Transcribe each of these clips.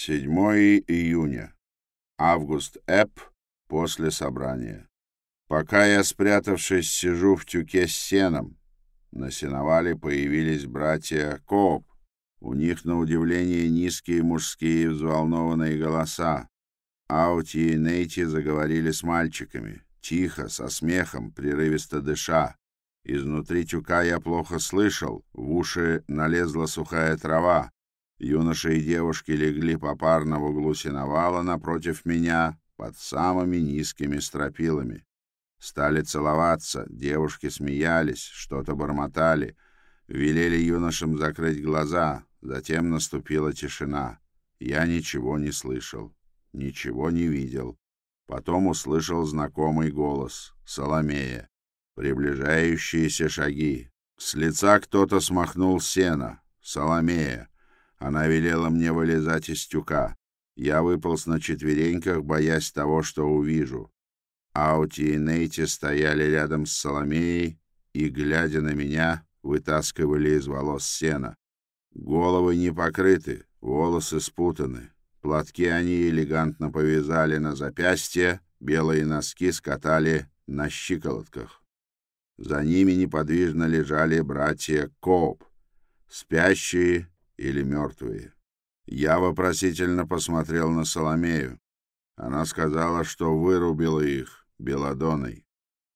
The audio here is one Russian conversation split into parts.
7 июня. Август Эп после собрания. Пока я, спрятавшись, сижу в тюке с сеном, на сеновале появились братья Кооп. У них, на удивление, низкие мужские взволнованные голоса. Аути и Нейти заговорили с мальчиками, тихо, со смехом, прерывисто дыша. Изнутри тюка я плохо слышал, в уши налезла сухая трава. Юноша и девушки легли попарно в углу сеновала напротив меня под самыми низкими стропилами. Стали целоваться, девушки смеялись, что-то бормотали, велели юношам закрыть глаза, затем наступила тишина. Я ничего не слышал, ничего не видел. Потом услышал знакомый голос — Соломея. Приближающиеся шаги. С лица кто-то смахнул сено. Соломея. Она велела мне вылезать из тюка. Я выполз на четвереньках, боясь того, что увижу. Аути и Нейти стояли рядом с Соломеей и, глядя на меня, вытаскивали из волос сена. Головы не покрыты, волосы спутаны. Платки они элегантно повязали на запястье, белые носки скатали на щиколотках. За ними неподвижно лежали братья Коп, спящие или мертвые. Я вопросительно посмотрел на Соломею. Она сказала, что вырубила их Беладоной,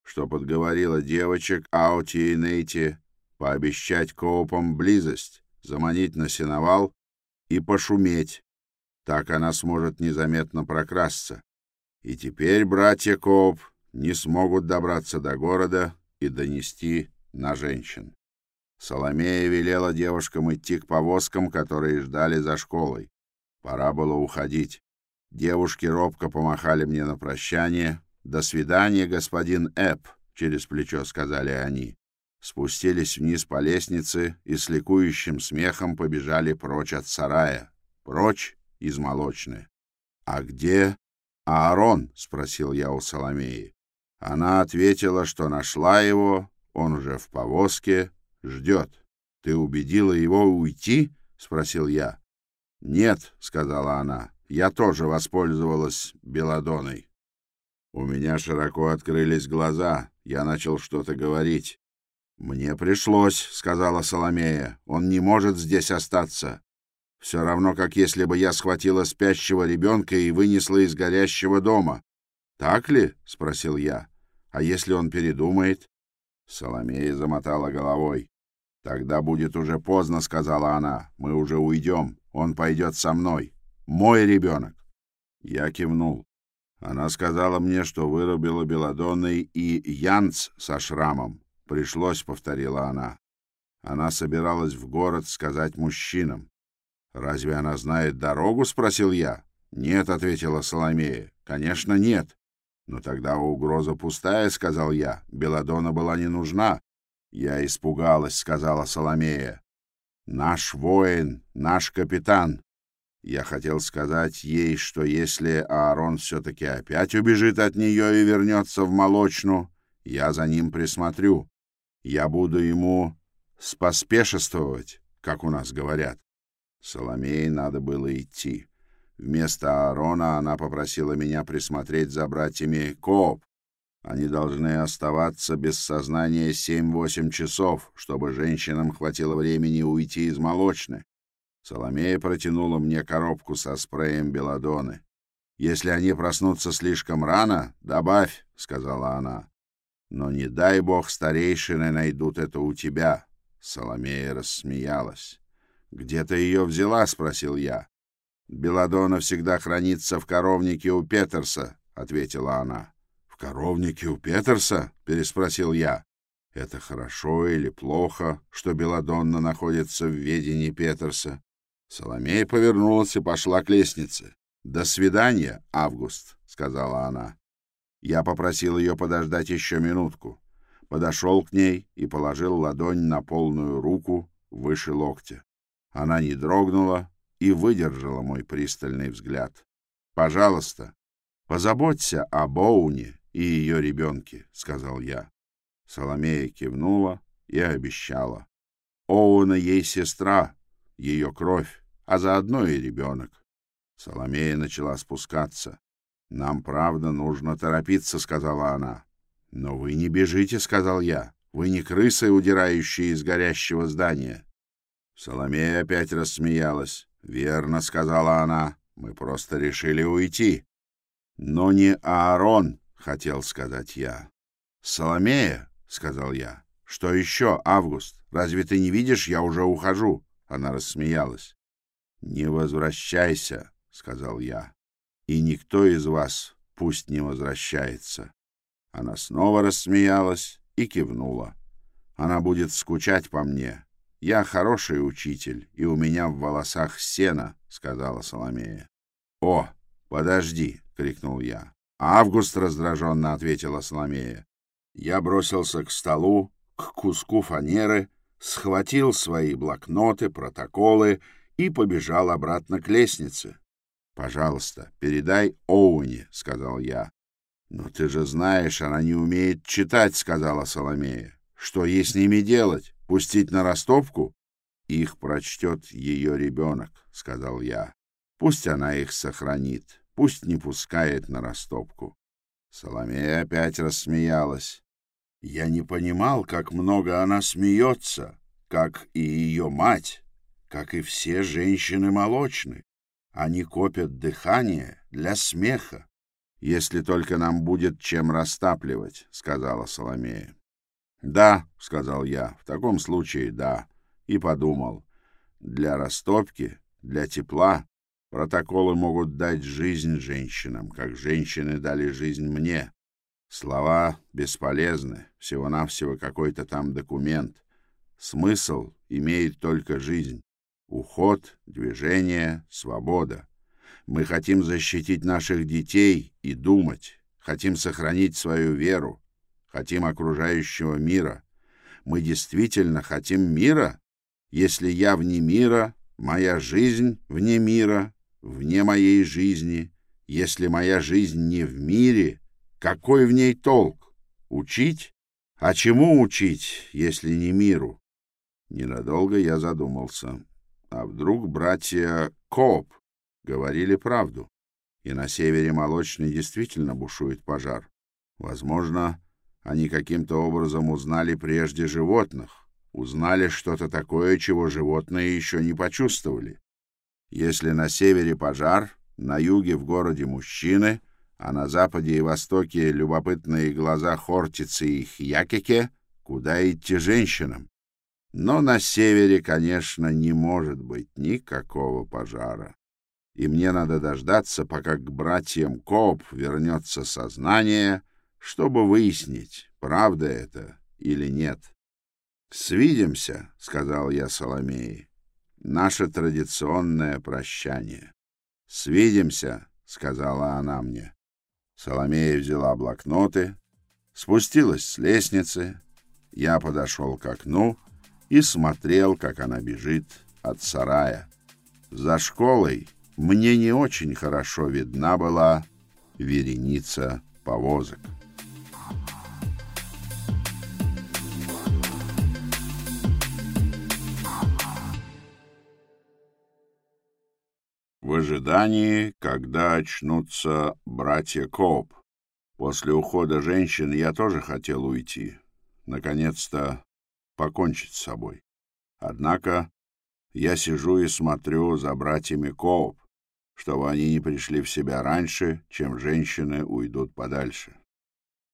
что подговорила девочек Аути и Нейти пообещать Коопам близость, заманить на сеновал и пошуметь. Так она сможет незаметно прокрасться. И теперь братья Кооп не смогут добраться до города и донести на женщин. Соломея велела девушкам идти к повозкам, которые ждали за школой. Пора было уходить. Девушки робко помахали мне на прощание. «До свидания, господин Эп», — через плечо сказали они. Спустились вниз по лестнице и с ликующим смехом побежали прочь от сарая. Прочь из молочной. «А где Аарон?» — спросил я у Соломеи. Она ответила, что нашла его, он уже в повозке, ждет. «Ты убедила его уйти?» — спросил я. «Нет», — сказала она, — «я тоже воспользовалась белодоной». У меня широко открылись глаза, я начал что-то говорить. «Мне пришлось», — сказала Соломея, — «он не может здесь остаться. Все равно, как если бы я схватила спящего ребенка и вынесла из горящего дома. Так ли?» — спросил я. А если он передумает? Соломея замотала головой. Тогда будет уже поздно, сказала она. Мы уже уйдем. Он пойдет со мной. Мой ребенок. Я кивнул. Она сказала мне, что вырубила Беладонной и Янц со шрамом. Пришлось, повторила она. Она собиралась в город сказать мужчинам. «Разве она знает дорогу?» — спросил я. «Нет», — ответила Соломея. «Конечно, нет. «Но тогда угроза пустая», — сказал я. «Беладона была не нужна». «Я испугалась», — сказала Соломея. «Наш воин, наш капитан». Я хотел сказать ей, что если Аарон все-таки опять убежит от нее и вернется в молочну, я за ним присмотрю. Я буду ему споспешествовать, как у нас говорят. Соломее надо было идти. Вместо Аарона она попросила меня присмотреть за братьями Кооп. Они должны оставаться без сознания 7-8 часов, чтобы женщинам хватило времени уйти из молочны. Соломея протянула мне коробку со спреем белладоны. «Если они проснутся слишком рано, добавь», — сказала она. «Но не дай бог старейшины найдут это у тебя». Соломея рассмеялась. «Где ты ее взяла?» — спросил я. «Беладона всегда хранится в коровнике у Петерса», — ответила она. «В коровнике у Петерса?» — переспросил я. «Это хорошо или плохо, что Беладонна находится в ведении Петерса?» Соломея повернулась и пошла к лестнице. «До свидания, Август», — сказала она. Я попросил ее подождать еще минутку. Подошел к ней и положил ладонь на полную руку выше локтя. Она не дрогнула, и выдержала мой пристальный взгляд. «Пожалуйста, позаботься о Боуне и ее ребенке», — сказал я. Соломея кивнула и обещала. Оуна ей сестра, ее кровь, а заодно и ребенок. Соломея начала спускаться. «Нам, правда, нужно торопиться», — сказала она. «Но вы не бежите», — сказал я. «Вы не крысы, удирающие из горящего здания». Соломея опять рассмеялась. «Верно», — сказала она. «Мы просто решили уйти». «Но не Аарон», — хотел сказать я. «Соломея», — сказал я. «Что еще, Август? Разве ты не видишь, я уже ухожу?» Она рассмеялась. «Не возвращайся», — сказал я. «И никто из вас пусть не возвращается». Она снова рассмеялась и кивнула. «Она будет скучать по мне. Я хороший учитель, и у меня в волосах сено», — сказала Соломея. «О, подожди!» — крикнул я. «Август!» — раздраженно ответила Соломея. Я бросился к столу, к куску фанеры, схватил свои блокноты, протоколы и побежал обратно к лестнице. «Пожалуйста, передай Оуни», — сказал я. «Но ты же знаешь, она не умеет читать», — сказала Соломея. «Что ей с ними делать? Пустить на ростовку?» «Их прочтет ее ребенок», — сказал я. «Пусть она их сохранит, пусть не пускает на растопку». Соломея опять рассмеялась. Я не понимал, как много она смеется, как и ее мать, как и все женщины молочны. Они копят дыхание для смеха. «Если только нам будет чем растапливать», — сказала Соломея. «Да», — сказал я, — «в таком случае да». И подумал, для растопки, для тепла Протоколы могут дать жизнь женщинам, как женщины дали жизнь мне. Слова бесполезны, всего-навсего какой-то там документ. Смысл имеет только жизнь. Уход, движение, свобода. Мы хотим защитить наших детей и думать. Хотим сохранить свою веру. Хотим окружающего мира. Мы действительно хотим мира? Если я вне мира, моя жизнь вне мира, вне моей жизни. Если моя жизнь не в мире, какой в ней толк? Учить? А чему учить, если не миру? Ненадолго я задумался. А вдруг братья Коп говорили правду? И на севере Молочной действительно бушует пожар. Возможно, они каким-то образом узнали прежде животных, узнали что-то такое, чего животные еще не почувствовали. Если на севере пожар, на юге в городе мужчины, а на западе и востоке любопытные глаза Хортицы и Хьякеке, куда идти женщинам? Но на севере, конечно, не может быть никакого пожара. И мне надо дождаться, пока к братьям Коп вернется сознание, чтобы выяснить, правда это или нет. «Свидимся», — сказал я Соломее наше традиционное прощание. «Свидимся», — сказала она мне. Соломея взяла блокноты, спустилась с лестницы, я подошел к окну и смотрел, как она бежит от сарая. За школой мне не очень хорошо видна была вереница повозок. Ожидании, когда очнутся братья Коп. После ухода женщин я тоже хотел уйти, наконец-то покончить с собой. Однако я сижу и смотрю за братьями Коп, чтобы они не пришли в себя раньше, чем женщины уйдут подальше.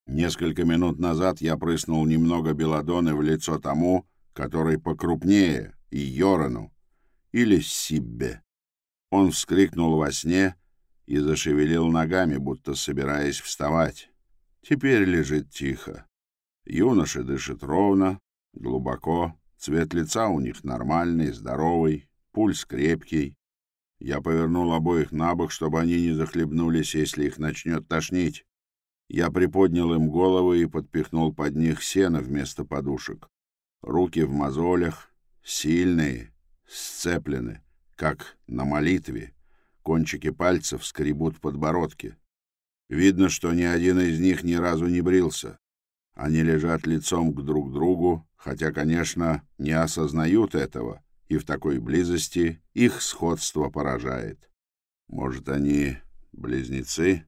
Несколько минут назад я прыснул немного белладоны в лицо тому, который покрупнее, и Йорану, или Сиббе. Он вскрикнул во сне и зашевелил ногами, будто собираясь вставать. Теперь лежит тихо. Юноша дышит ровно, глубоко, цвет лица у них нормальный, здоровый, пульс крепкий. Я повернул обоих на бок, чтобы они не захлебнулись, если их начнет тошнить. Я приподнял им головы и подпихнул под них сено вместо подушек. Руки в мозолях, сильные, сцеплены как на молитве. Кончики пальцев скребут подбородки. Видно, что ни один из них ни разу не брился. Они лежат лицом к друг другу, хотя, конечно, не осознают этого, и в такой близости их сходство поражает. Может, они близнецы?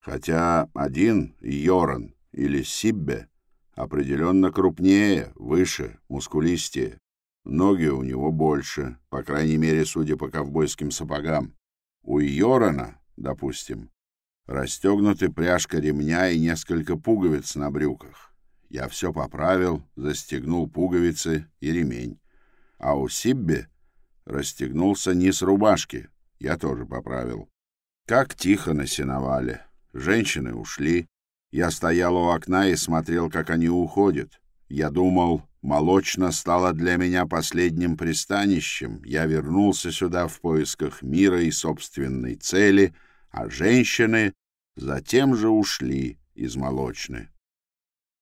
Хотя один, Йоран или Сиббе, определенно крупнее, выше, мускулистее. Ноги у него больше, по крайней мере, судя по ковбойским сапогам. У Йорана, допустим, расстегнуты пряжка ремня и несколько пуговиц на брюках. Я все поправил, застегнул пуговицы и ремень. А у Сибби расстегнулся низ рубашки. Я тоже поправил. Как тихо на сеновале. Женщины ушли. Я стоял у окна и смотрел, как они уходят. Я думал, молочно стало для меня последним пристанищем. Я вернулся сюда в поисках мира и собственной цели, а женщины затем же ушли из молочны.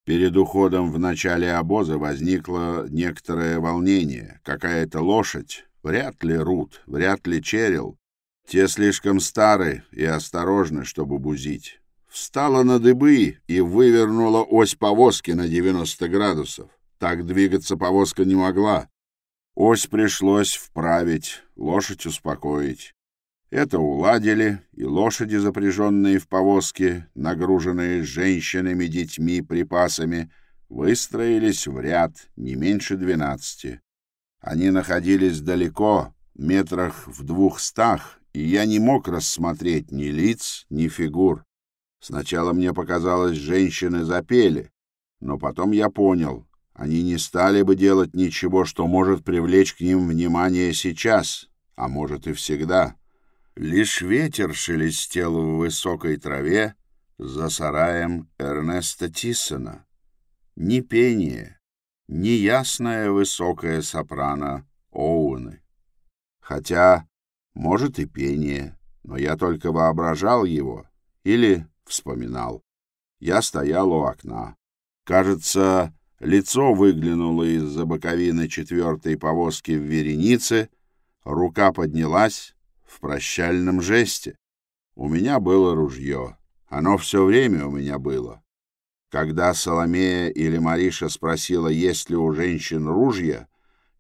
Перед уходом в начале обоза возникло некоторое волнение. Какая-то лошадь, вряд ли Рут, вряд ли Черил, те слишком стары и осторожны, чтобы бузить. Встала на дыбы и вывернула ось повозки на 90 градусов. Так двигаться повозка не могла. Ось пришлось вправить, лошадь успокоить. Это уладили, и лошади, запряженные в повозке, нагруженные женщинами, детьми, припасами, выстроились в ряд не меньше двенадцати. Они находились далеко, метрах в двухстах, и я не мог рассмотреть ни лиц, ни фигур. Сначала мне показалось, женщины запели, но потом я понял, они не стали бы делать ничего, что может привлечь к ним внимание сейчас, а может и всегда. Лишь ветер шелестел в высокой траве за сараем Эрнеста Тиссона. Ни пение, ни ясная высокая сопрано Оуэны. Хотя, может, и пение, но я только воображал его или вспоминал. Я стоял у окна. Кажется, лицо выглянуло из-за боковины четвертой повозки в веренице, рука поднялась, в прощальном жесте. У меня было ружье. Оно все время у меня было. Когда Соломея или Мариша спросила, есть ли у женщин ружья,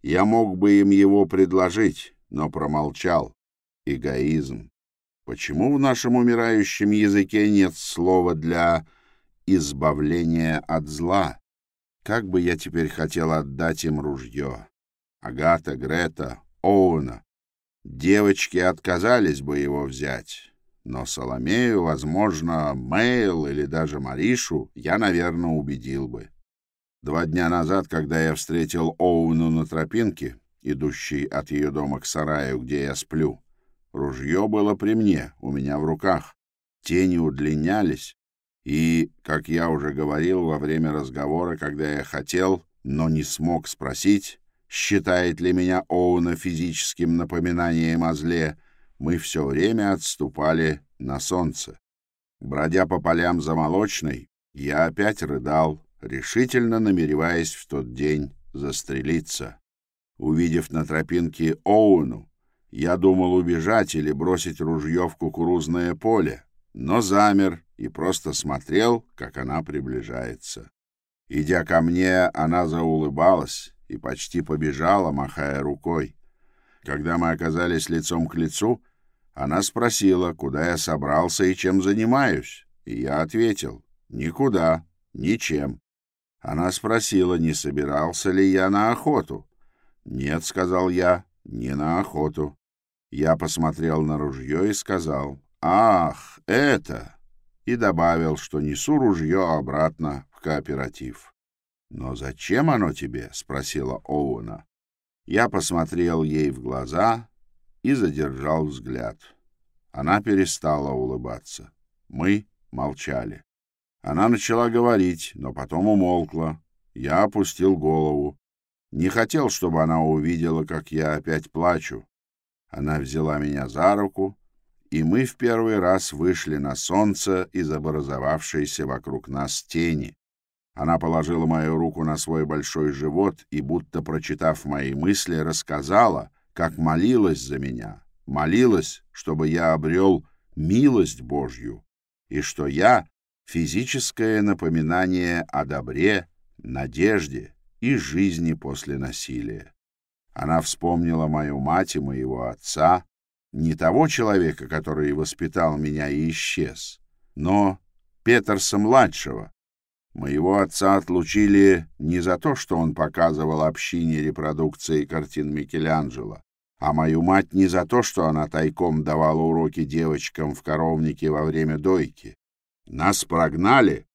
я мог бы им его предложить, но промолчал. Эгоизм. Почему в нашем умирающем языке нет слова для избавления от зла? Как бы я теперь хотел отдать им ружье? Агата, Грета, Оуна, Девочки отказались бы его взять, но Соломею, возможно, Мэйл или даже Маришу я, наверное, убедил бы. Два дня назад, когда я встретил Оуну на тропинке, идущей от ее дома к сараю, где я сплю, ружье было при мне, у меня в руках. Тени удлинялись, и, как я уже говорил во время разговора, когда я хотел, но не смог спросить, считает ли меня Оуна физическим напоминанием о зле, мы все время отступали на солнце. Бродя по полям за молочной, я опять рыдал, решительно намереваясь в тот день застрелиться. Увидев на тропинке Оуну, я думал убежать или бросить ружье в кукурузное поле, но замер и просто смотрел, как она приближается. Идя ко мне, она заулыбалась, и почти побежала, махая рукой. Когда мы оказались лицом к лицу, она спросила, куда я собрался и чем занимаюсь, и я ответил «Никуда, ничем». Она спросила, не собирался ли я на охоту. «Нет», — сказал я, — «не на охоту». Я посмотрел на ружье и сказал «Ах, это!» и добавил, что несу ружье обратно в кооператив. «Но зачем оно тебе?» — спросила Оуна. Я посмотрел ей в глаза и задержал взгляд. Она перестала улыбаться. Мы молчали. Она начала говорить, но потом умолкла. Я опустил голову. Не хотел, чтобы она увидела, как я опять плачу. Она взяла меня за руку, и мы в первый раз вышли на солнце из образовавшейся вокруг нас тени. Она положила мою руку на свой большой живот и, будто прочитав мои мысли, рассказала, как молилась за меня, молилась, чтобы я обрел милость Божью, и что я — физическое напоминание о добре, надежде и жизни после насилия. Она вспомнила мою мать и моего отца, не того человека, который воспитал меня и исчез, но Петерса-младшего. Моего отца отлучили не за то, что он показывал общине репродукции картин Микеланджело, а мою мать не за то, что она тайком давала уроки девочкам в коровнике во время дойки. Нас прогнали,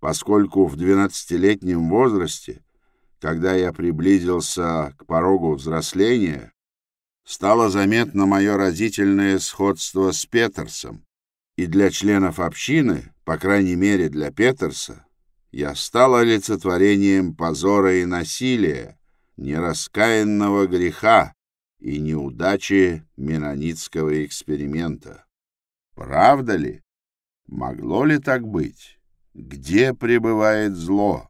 поскольку в двенадцатилетнем возрасте, когда я приблизился к порогу взросления, стало заметно мое разительное сходство с Петерсом, и для членов общины, по крайней мере для Петерса, я стал олицетворением позора и насилия, нераскаянного греха и неудачи менонитского эксперимента. Правда ли? Могло ли так быть? Где пребывает зло?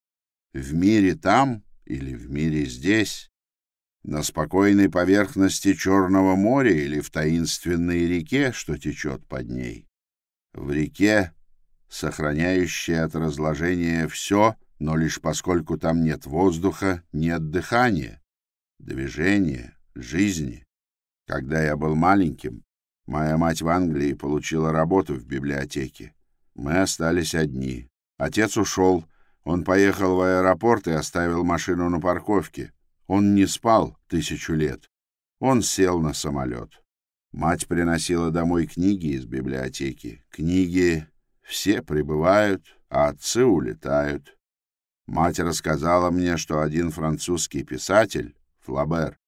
В мире там или в мире здесь? На спокойной поверхности Черного моря или в таинственной реке, что течет под ней? В реке, сохраняющей от разложения все, но лишь поскольку там нет воздуха, нет дыхания, движения, жизни. Когда я был маленьким, моя мать в Англии получила работу в библиотеке. Мы остались одни. Отец ушел. Он поехал в аэропорт и оставил машину на парковке. Он не спал тысячу лет. Он сел на самолет. Мать приносила домой книги из библиотеки. Книги все прибывают, а отцы улетают. Мать рассказала мне, что один французский писатель, Флабер,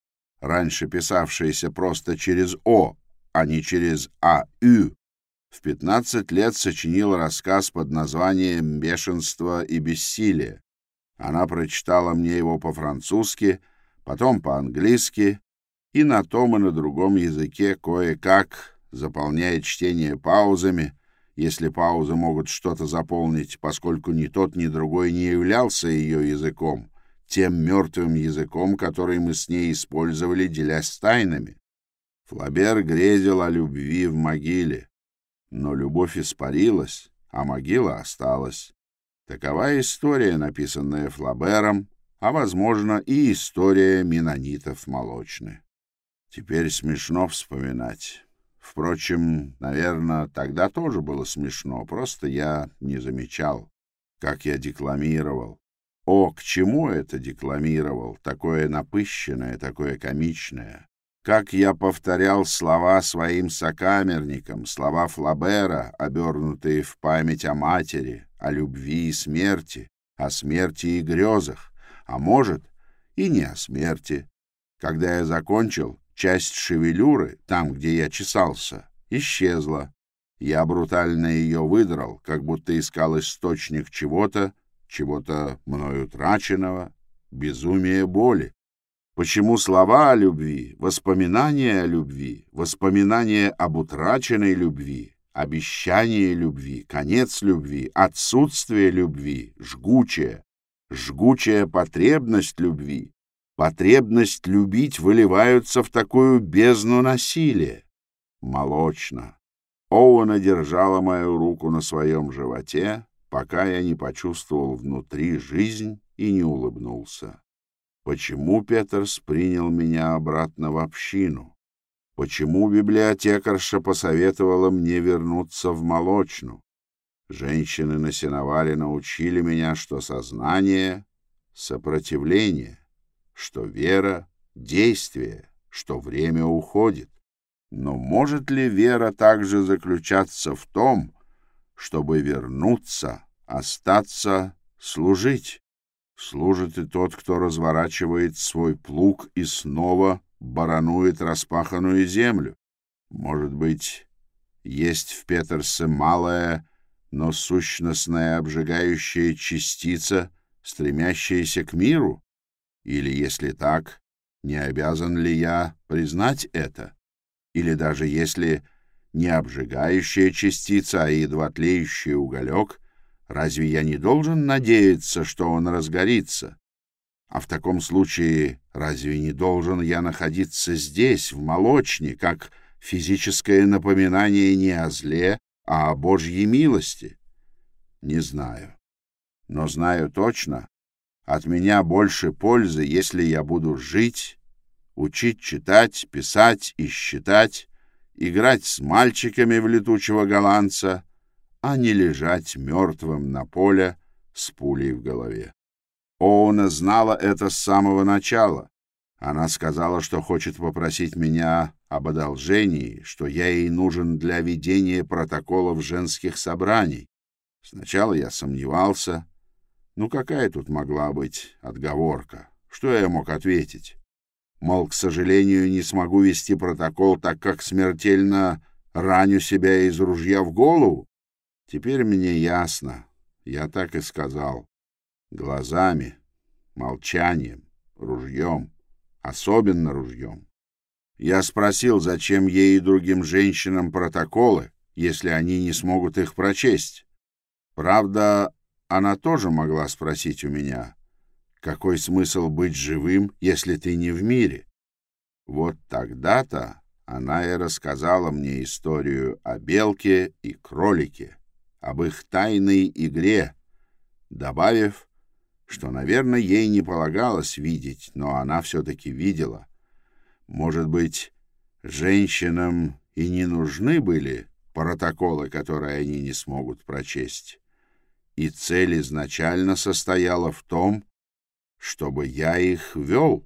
раньше писавшийся просто через «о», а не через «а-ю», в 15 лет сочинил рассказ под названием «Бешенство и бессилие». Она прочитала мне его по-французски, потом по-английски, и на том и на другом языке кое-как, заполняя чтение паузами, если паузы могут что-то заполнить, поскольку ни тот, ни другой не являлся ее языком, тем мертвым языком, который мы с ней использовали, делясь тайнами. Флабер грезил о любви в могиле, но любовь испарилась, а могила осталась. Такова история, написанная Флабером, а, возможно, и история менонитов молочны. Теперь смешно вспоминать. Впрочем, наверное, тогда тоже было смешно, просто я не замечал, как я декламировал. О, к чему это декламировал, такое напыщенное, такое комичное? Как я повторял слова своим сокамерникам, слова Флабера, обернутые в память о матери, о любви и смерти, о смерти и грезах, а может, и не о смерти. Когда я закончил, часть шевелюры, там, где я чесался, исчезла. Я брутально ее выдрал, как будто искал источник чего-то, чего-то мною утраченного, безумия боли. Почему слова о любви, воспоминания о любви, воспоминания об утраченной любви, обещание любви, конец любви, отсутствие любви, жгучая, жгучая потребность любви, потребность любить выливаются в такую бездну насилия? Молочно. Оуэна держала мою руку на своем животе, пока я не почувствовал внутри жизнь и не улыбнулся. Почему Петерс принял меня обратно в общину? Почему библиотекарша посоветовала мне вернуться в молочну? Женщины на сеновале научили меня, что сознание — сопротивление, что вера — действие, что время уходит. Но может ли вера также заключаться в том, чтобы вернуться, остаться, служить? Служит и тот, кто разворачивает свой плуг и снова баранует распаханную землю. Может быть, есть в Петерсе малая, но сущностная обжигающая частица, стремящаяся к миру? Или, если так, не обязан ли я признать это? Или даже если не обжигающая частица, а едва тлеющий уголек, Разве я не должен надеяться, что он разгорится? А в таком случае разве не должен я находиться здесь, в молочне, как физическое напоминание не о зле, а о Божьей милости? Не знаю. Но знаю точно, от меня больше пользы, если я буду жить, учить читать, писать и считать, играть с мальчиками в летучего голландца, а не лежать мертвым на поле с пулей в голове. Оуна знала это с самого начала. Она сказала, что хочет попросить меня об одолжении, что я ей нужен для ведения протоколов женских собраний. Сначала я сомневался. Ну, какая тут могла быть отговорка? Что я мог ответить? Мол, к сожалению, не смогу вести протокол, так как смертельно раню себя из ружья в голову. Теперь мне ясно. Я так и сказал. Глазами, молчанием, ружьем, особенно ружьем. Я спросил, зачем ей и другим женщинам протоколы, если они не смогут их прочесть. Правда, она тоже могла спросить у меня, какой смысл быть живым, если ты не в мире? Вот тогда-то она и рассказала мне историю о белке и кролике, об их тайной игре, добавив, что, наверное, ей не полагалось видеть, но она все-таки видела. Может быть, женщинам и не нужны были протоколы, которые они не смогут прочесть. И цель изначально состояла в том, чтобы я их вел.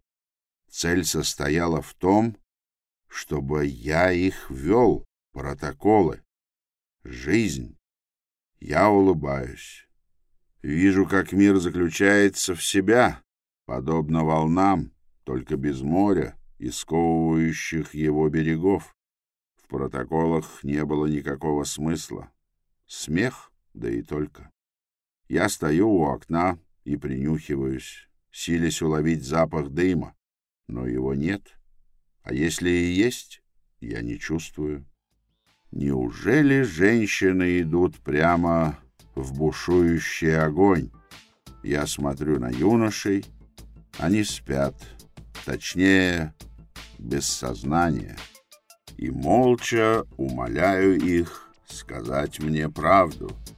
Цель состояла в том, чтобы я их вел, протоколы, жизнь. Я улыбаюсь. Вижу, как мир заключается в себя, подобно волнам, только без моря и сковывающих его берегов. В протоколах не было никакого смысла. Смех, да и только. Я стою у окна и принюхиваюсь, силясь уловить запах дыма, но его нет. А если и есть, я не чувствую. Неужели женщины идут прямо в бушующий огонь? Я смотрю на юношей, они спят, точнее, без сознания, и молча умоляю их сказать мне правду —